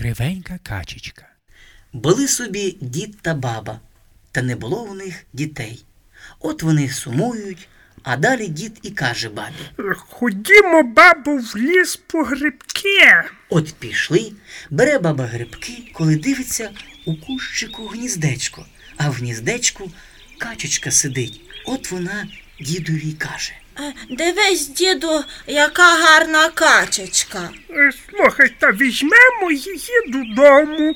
Кривенька качечка. Були собі дід та баба, та не було у них дітей. От вони сумують, а далі дід і каже бабі. Ходімо, бабу, в ліс по грибки. От пішли, бере баба грибки, коли дивиться у кущику гніздечко, а в гніздечку качечка сидить. От вона дідові каже. Дивись, діду, яка гарна качечка. Е, Слухай, та візьмемо її додому.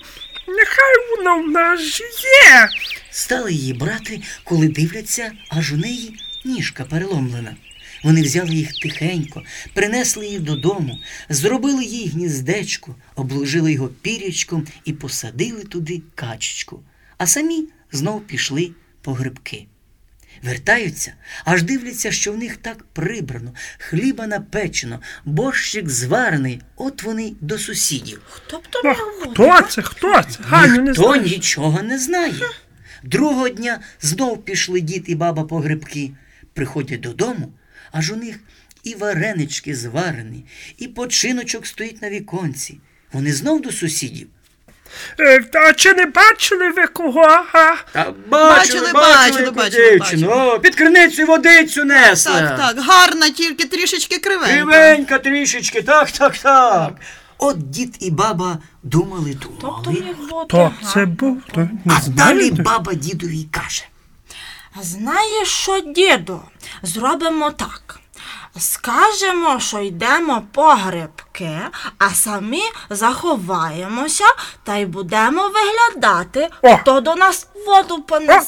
Нехай вона в нас є. Стали її брати, коли дивляться, аж у неї ніжка переломлена. Вони взяли їх тихенько, принесли її додому, зробили їй гніздечко, обложили його пірячком і посадили туди качечку, а самі знов пішли по грибки. Вертаються, аж дивляться, що в них так прибрано, хліба напечено, борщик зварений, от вони й до сусідів. Хто б то мав хто це? Хто це? Ганю, не Ніхто знаю. нічого не знає. Другого дня знов пішли дід і баба по грибки. Приходять додому, аж у них і варенички зварені, і починочок стоїть на віконці. Вони знов до сусідів. Е, Та чи не бачили ви кого? А? Та Бачили, бачили, бачили, бачили. О, під криницю водицю несла. Так, так, гарна, тільки трішечки кривенька. Кривенька трішечки, так, так, так. От дід і баба думали, Хто думали. То га? це був, то не А далі знаєте? баба дідові й каже. Знаєш що, діду? Зробимо так. Скажемо, що йдемо по грибки, а самі заховаємося та й будемо виглядати, О! хто до нас воду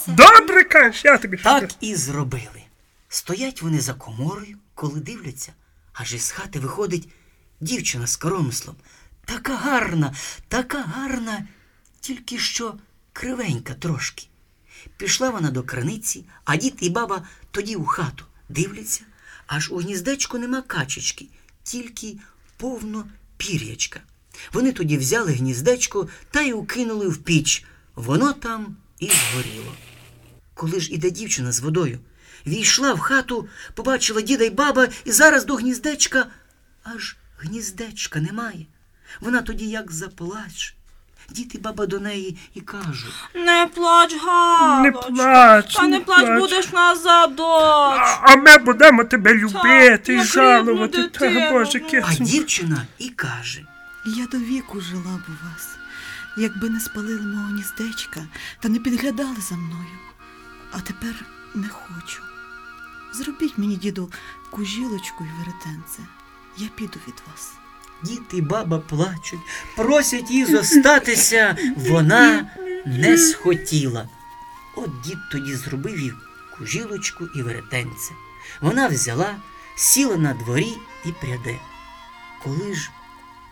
О, добре кажеш, я тобі що Так і зробили. Стоять вони за коморою, коли дивляться, аж із хати виходить дівчина з коромислом. Така гарна, така гарна, тільки що кривенька трошки. Пішла вона до криниці, а дід і баба тоді у хату дивляться, аж у гніздечку нема качечки, тільки повно пір'ячка. Вони тоді взяли гніздечко та й укинули в піч. Воно там і згоріло. Коли ж іде дівчина з водою, війшла в хату, побачила діда й баба, і зараз до гніздечка аж гніздечка немає. Вона тоді як заплаче. Дід і баба до неї і кажуть. Не плач, Галочко. Не плач, Та не плач, плач. будеш назад, доч. А, а ми будемо тебе любити і жалувати. Та, Боже. А дівчина і каже. Я до віку жила б у вас, якби не спалили мого гніздечка та не підглядали за мною. А тепер не хочу. Зробіть мені, діду, кужілочку й веретенце. Я піду від вас. Дід і баба плачуть, просять її зостатися. Вона не схотіла. От дід тоді зробив їй кужілочку і веретенце. Вона взяла, сіла на дворі і пряде. Коли ж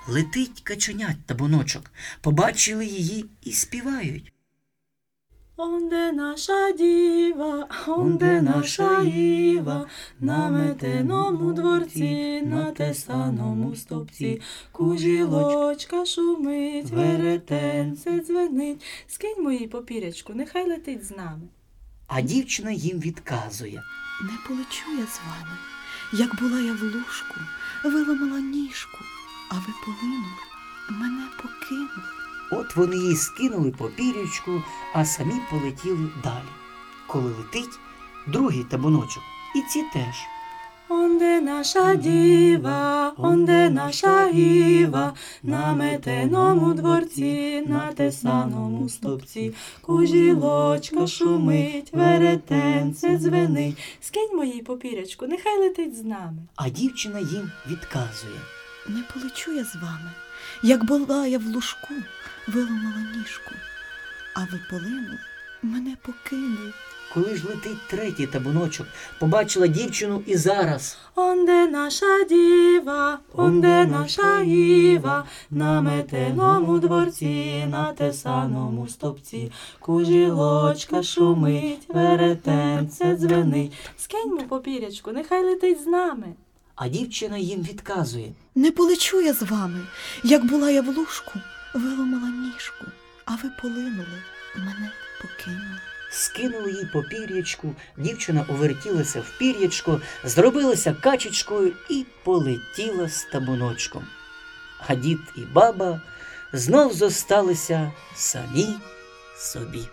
летить каченят табуночок, побачили її і співають. Онде наша діва, онде наша Іва, на метеному дворці, на тесаному стопці, кужілочка шумить, веретенце дзвенить. Скинь моїй попірячку, нехай летить з нами. А дівчина їм відказує. Не полечу я з вами. Як була я в лужку, виламала ніжку, а ви полинули, мене покинули. От вони їй скинули попірючку, а самі полетіли далі. Коли летить другий табуночок, і ці теж. Онде наша діва, онде наша Іва, на метеному дворці, на тесаному стопці, кужілочка шумить, веретенце дзвенить. Скинь моїй попірячку, нехай летить з нами. А дівчина їм відказує. Не полечу я з вами. Як була я в лужку, виламала ніжку, а ви полинули, мене покинули. Коли ж летить третій табуночок, побачила дівчину і зараз. Онде наша діва, онде наша Іва, на метеному дворці, на тесаному стопці, кужілочка шумить, веретенце дзвенить. Скиньмо попірячку, нехай летить з нами. А дівчина їм відказує. Не полечу я з вами. Як була я в лужку, виламала ніжку, а ви полинули, мене покинули. Скинули їй по пір'ячку, дівчина увертілася в пір'ячко, зробилася качечкою і полетіла з табуночком. А дід і баба знов зосталися самі собі.